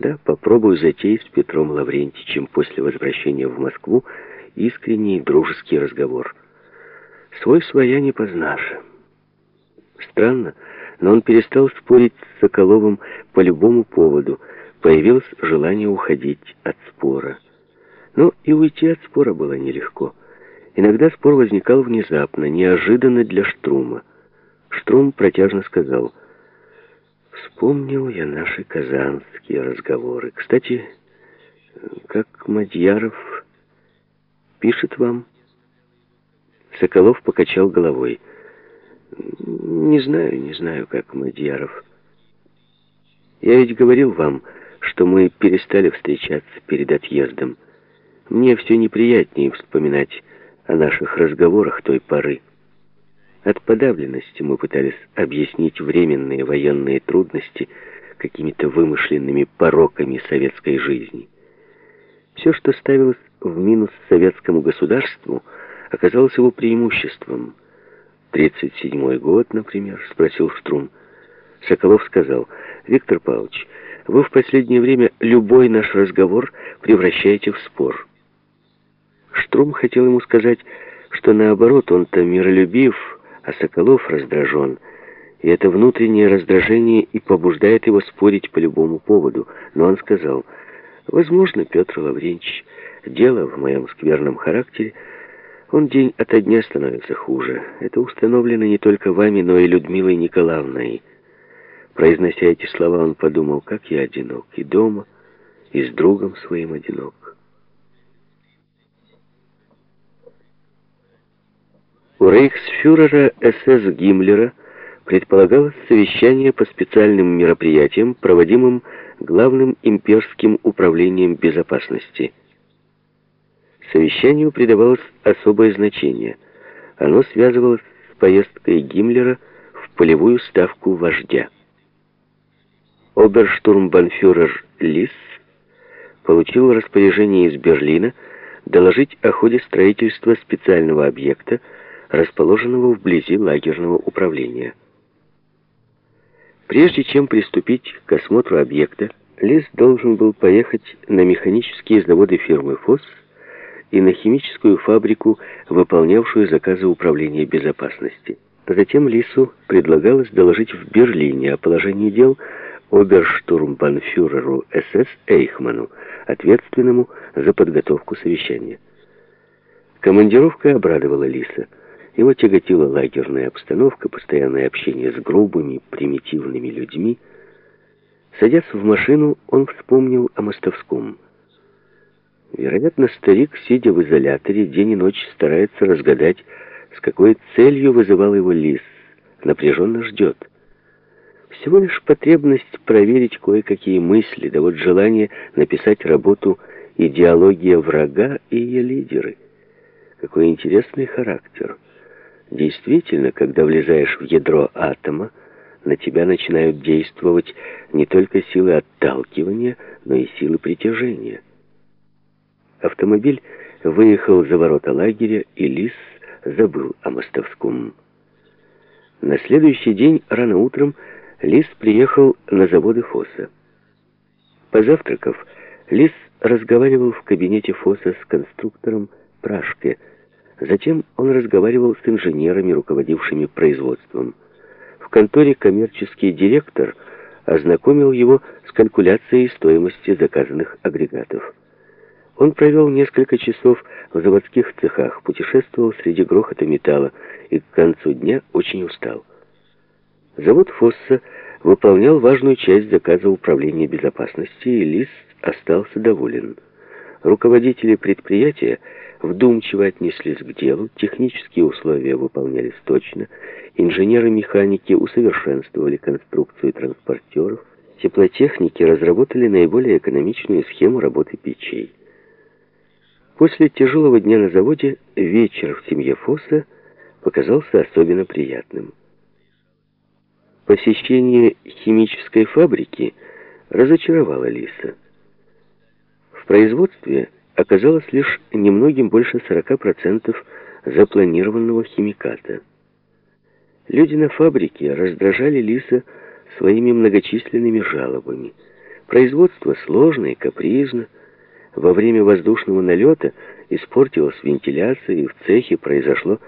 Да, попробую затеять с Петром Лаврентичем после возвращения в Москву искренний дружеский разговор. Свой своя не познаше. Странно, но он перестал спорить с Соколовым по любому поводу. Появилось желание уходить от спора. Но и уйти от спора было нелегко. Иногда спор возникал внезапно, неожиданно для Штрума. Штрум протяжно сказал, «Вспомнил я наши казанские разговоры. Кстати, как Мадьяров пишет вам?» Соколов покачал головой. «Не знаю, не знаю, как Мадьяров. Я ведь говорил вам, что мы перестали встречаться перед отъездом. Мне все неприятнее вспоминать о наших разговорах той поры. От подавленности мы пытались объяснить временные военные трудности какими-то вымышленными пороками советской жизни. Все, что ставилось в минус советскому государству, оказалось его преимуществом. «Тридцать седьмой год, например?» — спросил Штрум. Соколов сказал, «Виктор Павлович, вы в последнее время любой наш разговор превращаете в спор». Штрум хотел ему сказать, что наоборот, он-то миролюбив, а Соколов раздражен. И это внутреннее раздражение и побуждает его спорить по любому поводу. Но он сказал, возможно, Петр Лавренч, дело в моем скверном характере, он день ото дня становится хуже. Это установлено не только вами, но и Людмилой Николаевной. Произнося эти слова, он подумал, как я одинок и дома, и с другом своим одинок. У рейхсфюрера СС Гиммлера предполагалось совещание по специальным мероприятиям, проводимым Главным имперским управлением безопасности. Совещанию придавалось особое значение. Оно связывалось с поездкой Гиммлера в полевую ставку вождя. Оберштурмбанфюрер Лис получил распоряжение из Берлина доложить о ходе строительства специального объекта, расположенного вблизи лагерного управления. Прежде чем приступить к осмотру объекта, Лис должен был поехать на механические заводы фирмы «ФОС» и на химическую фабрику, выполнявшую заказы управления безопасности. Затем Лису предлагалось доложить в Берлине о положении дел оберштурмбанфюреру СС Эйхману, ответственному за подготовку совещания. Командировка обрадовала Лиса. Его тяготила лагерная обстановка, постоянное общение с грубыми, примитивными людьми. Садясь в машину, он вспомнил о Мостовском. Вероятно, старик, сидя в изоляторе, день и ночь старается разгадать, с какой целью вызывал его лис. Напряженно ждет. Всего лишь потребность проверить кое-какие мысли, да вот желание написать работу «Идеология врага и ее лидеры». Какой интересный характер. Действительно, когда влезаешь в ядро атома, на тебя начинают действовать не только силы отталкивания, но и силы притяжения. Автомобиль выехал за ворота лагеря, и Лис забыл о Мостовском. На следующий день, рано утром, Лис приехал на заводы ФОСа. Позавтракав, Лис разговаривал в кабинете ФОСа с конструктором Прашке, Затем он разговаривал с инженерами, руководившими производством. В конторе коммерческий директор ознакомил его с калькуляцией стоимости заказанных агрегатов. Он провел несколько часов в заводских цехах, путешествовал среди грохота металла и к концу дня очень устал. Завод Фосса выполнял важную часть заказа управления безопасности, и Лис остался доволен. Руководители предприятия вдумчиво отнеслись к делу, технические условия выполнялись точно, инженеры-механики усовершенствовали конструкцию транспортеров, теплотехники разработали наиболее экономичную схему работы печей. После тяжелого дня на заводе вечер в семье Фосса показался особенно приятным. Посещение химической фабрики разочаровало Лиса. В производстве оказалось лишь немногим больше 40% запланированного химиката. Люди на фабрике раздражали Лиса своими многочисленными жалобами. Производство сложно и капризно. Во время воздушного налета испортилась вентиляция, и в цехе произошло